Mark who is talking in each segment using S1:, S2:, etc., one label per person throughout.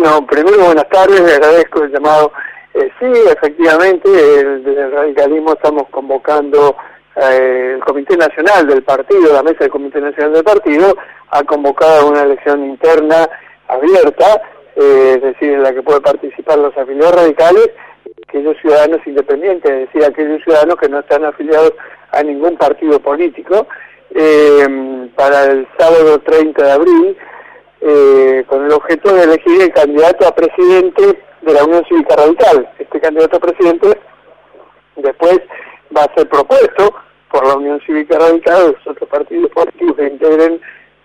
S1: Bueno, primero buenas tardes, le agradezco el llamado. Eh, sí, efectivamente, el radicalismo estamos convocando eh, el Comité Nacional del Partido, la mesa del Comité Nacional del Partido, ha convocado una elección interna abierta, eh, es decir, en la que pueden participar los afiliados radicales, aquellos ciudadanos independientes, es decir, aquellos ciudadanos que no están afiliados a ningún partido político, para el sábado 30 de abril eh, con el objeto de elegir el candidato a presidente de la Unión Cívica Radical. Este candidato a presidente después va a ser propuesto por la Unión Cívica Radical, los otros partidos políticos que integren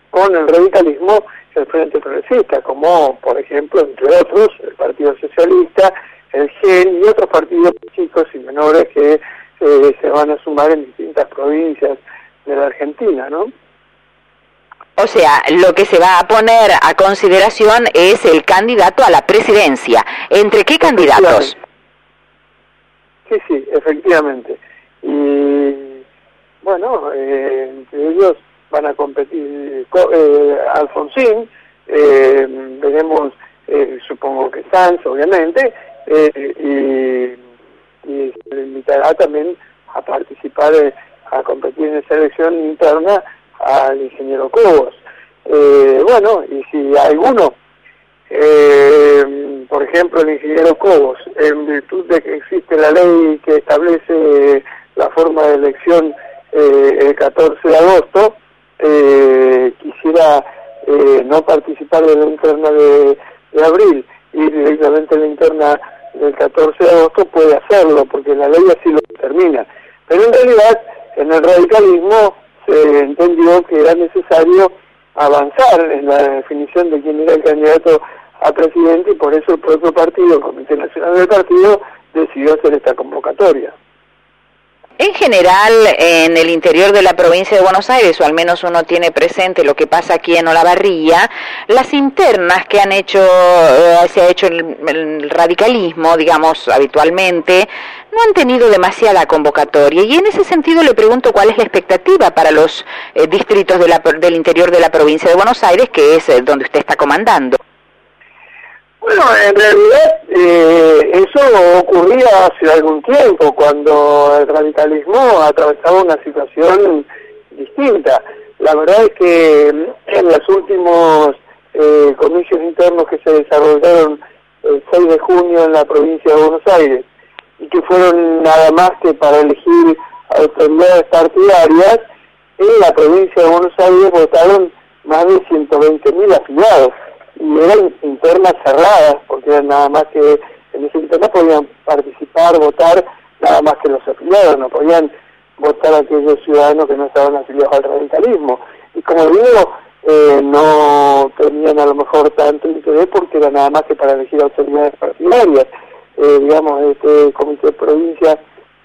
S1: con el radicalismo el Frente Progresista, como por ejemplo, entre otros, el Partido Socialista, el GEN y otros partidos chicos y menores que eh, se van a sumar en distintas provincias de la Argentina, ¿no?
S2: O sea, lo que se va a poner a consideración es el candidato a la presidencia. ¿Entre qué candidatos?
S1: Sí, sí, efectivamente. Y bueno, eh, entre ellos van a competir eh, Alfonsín, eh, veremos, eh, supongo que Sanz, obviamente, y, y, se le invitará también a participar, a competir en esa elección interna al ingeniero Cobos. Eh, bueno, y si alguno, eh, por ejemplo el ingeniero Cobos, en virtud de que existe la ley que establece la forma de elección eh, el 14 de agosto, quisiera no participar de la interna de, abril y directamente en la interna del 14 de agosto puede hacerlo, porque la ley así lo determina. Pero en realidad, en el radicalismo se entendió que era necesario avanzar en la definición de quién era el candidato a presidente y por eso el propio partido, el Comité Nacional del Partido, decidió hacer esta convocatoria.
S2: En general, en el interior de la provincia de Buenos Aires, o al menos uno tiene presente lo que pasa aquí en Olavarría, las internas que han hecho, eh, se ha hecho el, radicalismo, digamos, habitualmente, no han tenido demasiada convocatoria. Y en ese sentido le pregunto cuál es la expectativa para los eh, distritos del interior de la provincia de Buenos Aires, que es eh, donde usted está comandando.
S1: Bueno, en realidad eh, eso ocurría hace algún tiempo, cuando el radicalismo atravesaba una situación distinta. La verdad es que en los últimos eh, comicios internos que se desarrollaron el 6 de junio en la provincia de Buenos Aires, y que fueron nada más que para elegir autoridades partidarias, en la provincia de Buenos Aires votaron más de 120.000 afiliados y eran internas cerradas, porque eran nada más que en esa interna podían participar, votar nada más que los afiliados, no podían votar aquellos ciudadanos que no estaban afiliados al radicalismo. Y como digo, eh, no tenían a lo mejor tanto interés porque era nada más que para elegir autoridades partidarias. Eh, digamos, este comité de provincia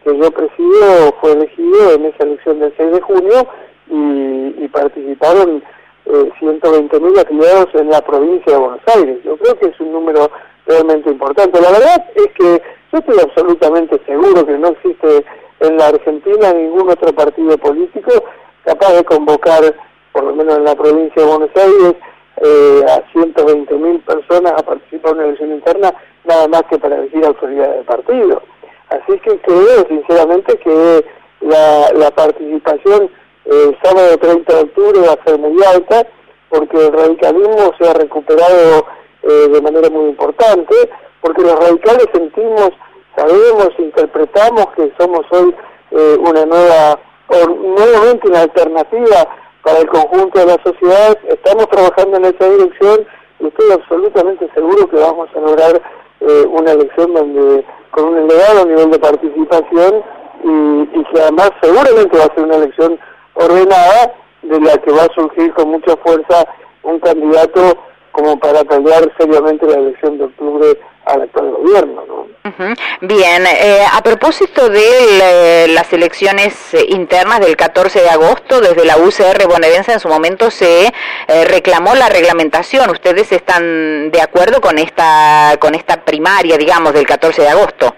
S1: que yo presido fue elegido en esa elección del 6 de junio y, y participaron eh, 120.000 afiliados en la provincia de Buenos Aires. Yo creo que es un número realmente importante. La verdad es que yo estoy absolutamente seguro que no existe en la Argentina ningún otro partido político capaz de convocar, por lo menos en la provincia de Buenos Aires, eh, a 120.000 personas a participar en una elección interna, nada más que para elegir autoridades del partido. Así que creo sinceramente que la participación el sábado 30 de octubre va a ser muy alta porque el radicalismo se ha recuperado eh, de manera muy importante, porque los radicales sentimos, sabemos, interpretamos que somos hoy eh, una nueva, nuevamente una alternativa para el conjunto de la sociedad, estamos trabajando en esa dirección y estoy absolutamente seguro que vamos a lograr eh, una elección donde con un elevado nivel de participación y, y que además seguramente va a ser una elección ordenada de la que va a surgir con mucha fuerza un candidato como para pelear seriamente la elección de octubre al actual gobierno. ¿no?
S2: Bien, eh, a propósito de eh, las elecciones eh, internas del 14 de agosto, desde la UCR bonaerense en su momento se reclamó la reglamentación. ¿Ustedes están de acuerdo con esta, con esta primaria, digamos, del 14 de agosto?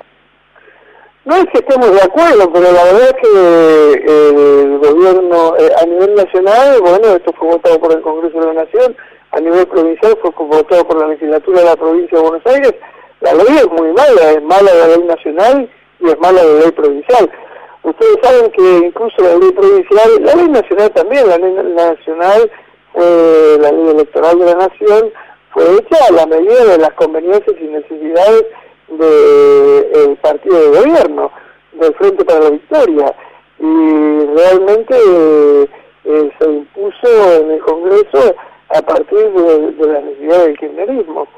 S1: No es que estemos de acuerdo, pero la verdad es que eh, el gobierno eh, a nivel nacional, bueno, esto fue votado por el Congreso de la Nación, a nivel provincial fue votado por la legislatura de la provincia de Buenos Aires, la ley es muy mala, es mala la ley nacional y es mala la ley provincial. Ustedes saben que incluso la ley provincial, la ley nacional también, la ley nacional, fue la ley electoral de la nación, fue hecha a la medida de las conveniencias y necesidades del partido de gobierno, del Frente para la Victoria. Y realmente eh, se impuso en el Congreso a partir de, la necesidad del kirchnerismo.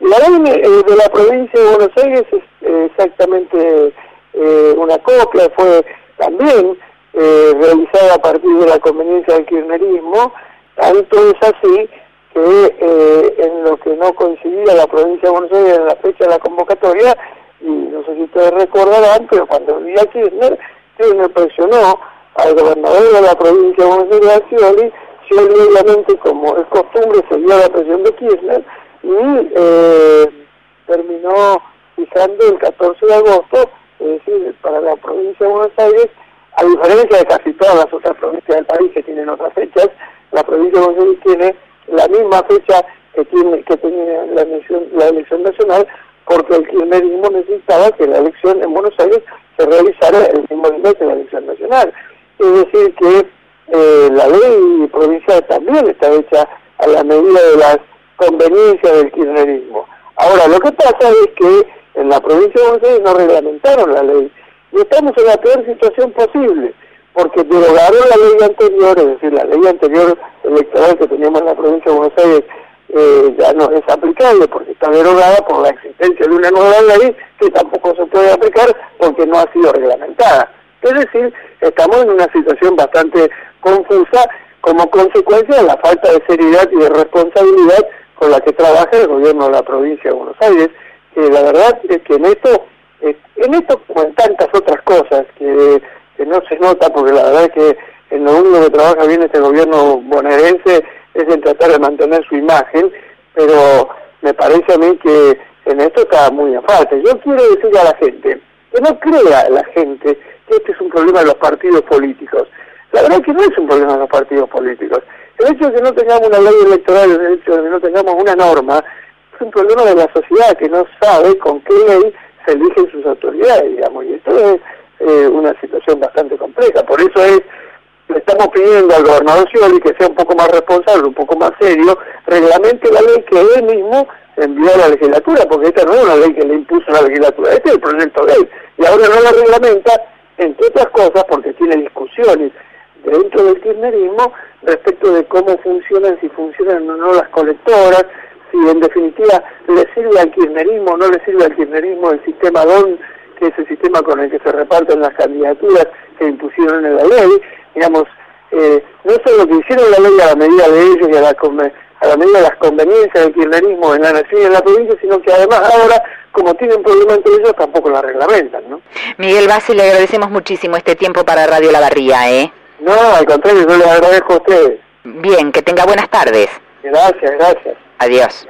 S1: Y la ley eh, de la provincia de Buenos Aires es exactamente eh, una copia, fue también realizada a partir de la conveniencia del kirchnerismo, tanto es así que en lo que no coincidía la provincia de Buenos Aires en la fecha de la convocatoria, y no sé si ustedes recordarán, pero cuando vivía Kirchner, Kirchner presionó al gobernador de la provincia de Buenos Aires, Scioli, Scioli obviamente como es costumbre seguía la presión de Kirchner y eh, terminó fijando el 14 de agosto, es decir, para la provincia de Buenos Aires, a diferencia de casi todas las otras provincias del país que tienen otras fechas, la provincia de Buenos Aires tiene la misma fecha que tiene que tenía la elección, la elección nacional, porque el kirchnerismo necesitaba que la elección en Buenos Aires se realizara el mismo día que la elección nacional. Es decir, que eh, la ley provincial también está hecha a la medida de las conveniencias del kirchnerismo. Ahora, lo que pasa es que en la provincia de Buenos Aires no reglamentaron la ley y estamos en la peor situación posible, porque derogaron la ley anterior, es decir, la ley anterior electoral que teníamos en la provincia de Buenos Aires eh, ya no es aplicable porque está derogada por la existencia de una nueva ley que tampoco se puede aplicar porque no ha sido reglamentada. Es decir, estamos en una situación bastante confusa como consecuencia de la falta de seriedad y de responsabilidad con la que trabaja el gobierno de la provincia de Buenos Aires, que la verdad es que en esto, en esto como en tantas otras cosas que, no se nota, porque la verdad es que en lo único que trabaja bien este gobierno bonaerense es en tratar de mantener su imagen, pero me parece a mí que en esto está muy a falta. Yo quiero decir a la gente, que no crea la gente que este es un problema de los partidos políticos. La verdad es que no es un problema de los partidos políticos. El hecho de que no tengamos una ley electoral, el hecho de que no tengamos una norma, es un problema de la sociedad que no sabe con qué ley se eligen sus autoridades, digamos, y esto es eh, una situación bastante compleja. Por eso es le estamos pidiendo al gobernador Scioli que sea un poco más responsable, un poco más serio, reglamente la ley que él mismo envió a la legislatura, porque esta no es una ley que le impuso la legislatura, este es el proyecto de él, y ahora no la reglamenta, entre otras cosas, porque tiene discusiones dentro del kirchnerismo respecto de cómo funcionan, si funcionan o no las colectoras, si en definitiva le sirve al kirchnerismo o no le sirve al kirchnerismo el sistema DON, que es el sistema con el que se reparten las candidaturas que impusieron en la ley, digamos, eh, no solo que hicieron la ley a la medida de ellos y a la, a la medida de las conveniencias del kirchnerismo en la nación y en la provincia, sino que además ahora, como tienen problema entre ellos, tampoco la reglamentan, ¿no?
S2: Miguel Basi, le agradecemos muchísimo este tiempo para Radio La Barría, ¿eh?
S1: No, al contrario, yo les agradezco a ustedes.
S2: Bien, que tenga buenas tardes.
S1: Gracias, gracias.
S2: Adiós.